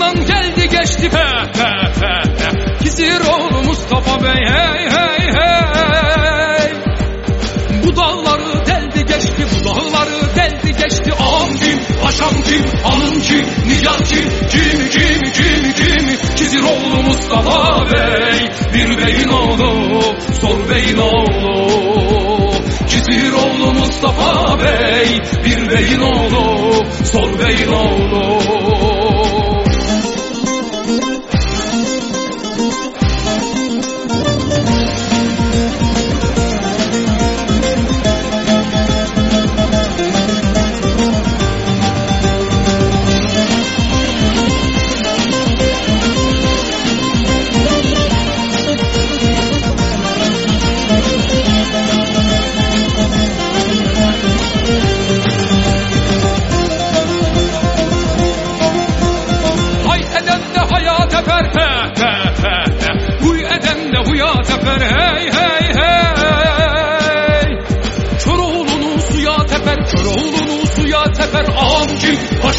he he he he. Kiziroğlu Mustafa Bey hey hey hey. Bu dağları deldi geçti. Bu dağları deldi geçti. Ağam kim, paşam kim, hanım kim, nigar kim Kimi kimi kimi kimi Kiziroğlu Mustafa Bey Bir beyin oğlu, sor beyin oğlu. Kiziroğlu Mustafa Bey Bir beyin oğlu, sor beyin oğlu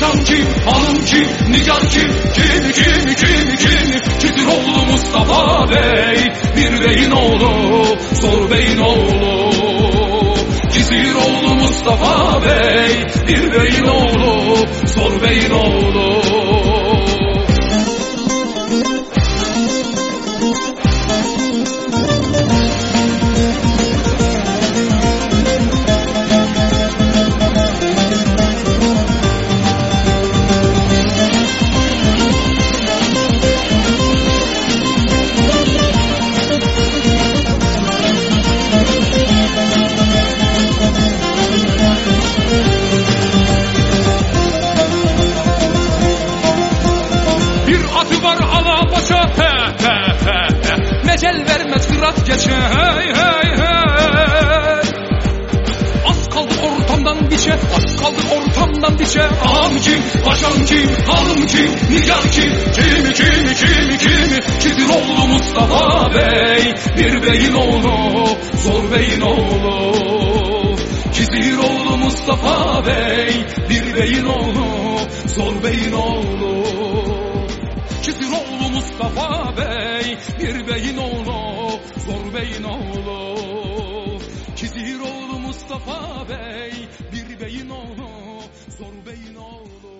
paşam kim, hanım kim, nigar kim Kimi kimi kimi kimi Kiziroğlu Mustafa Bey Bir beyin oğlu, sor beyin oğlu. Kiziroğlu Mustafa Bey Bir beyin oğlu, sor beyin oğlu geçe hey hey hey. Az kaldı ortamdan biçe Az kaldı ortamdan biçe. Ağam kim, paşam kim, hanım kim, nigar kim Kimi kimi kimi kimi Kiziroğlu Mustafa Bey Bir beyin oğlu, zor beyin oğlu. Kiziroğlu Mustafa Bey Bir beyin oğlu, zor beyin oğlu. Kiziroğlu Mustafa Bey Bir beyin oğlu beyin oğlu. Kiziroğlu Mustafa Bey Bir beyin oğlu Zor beyin oğlu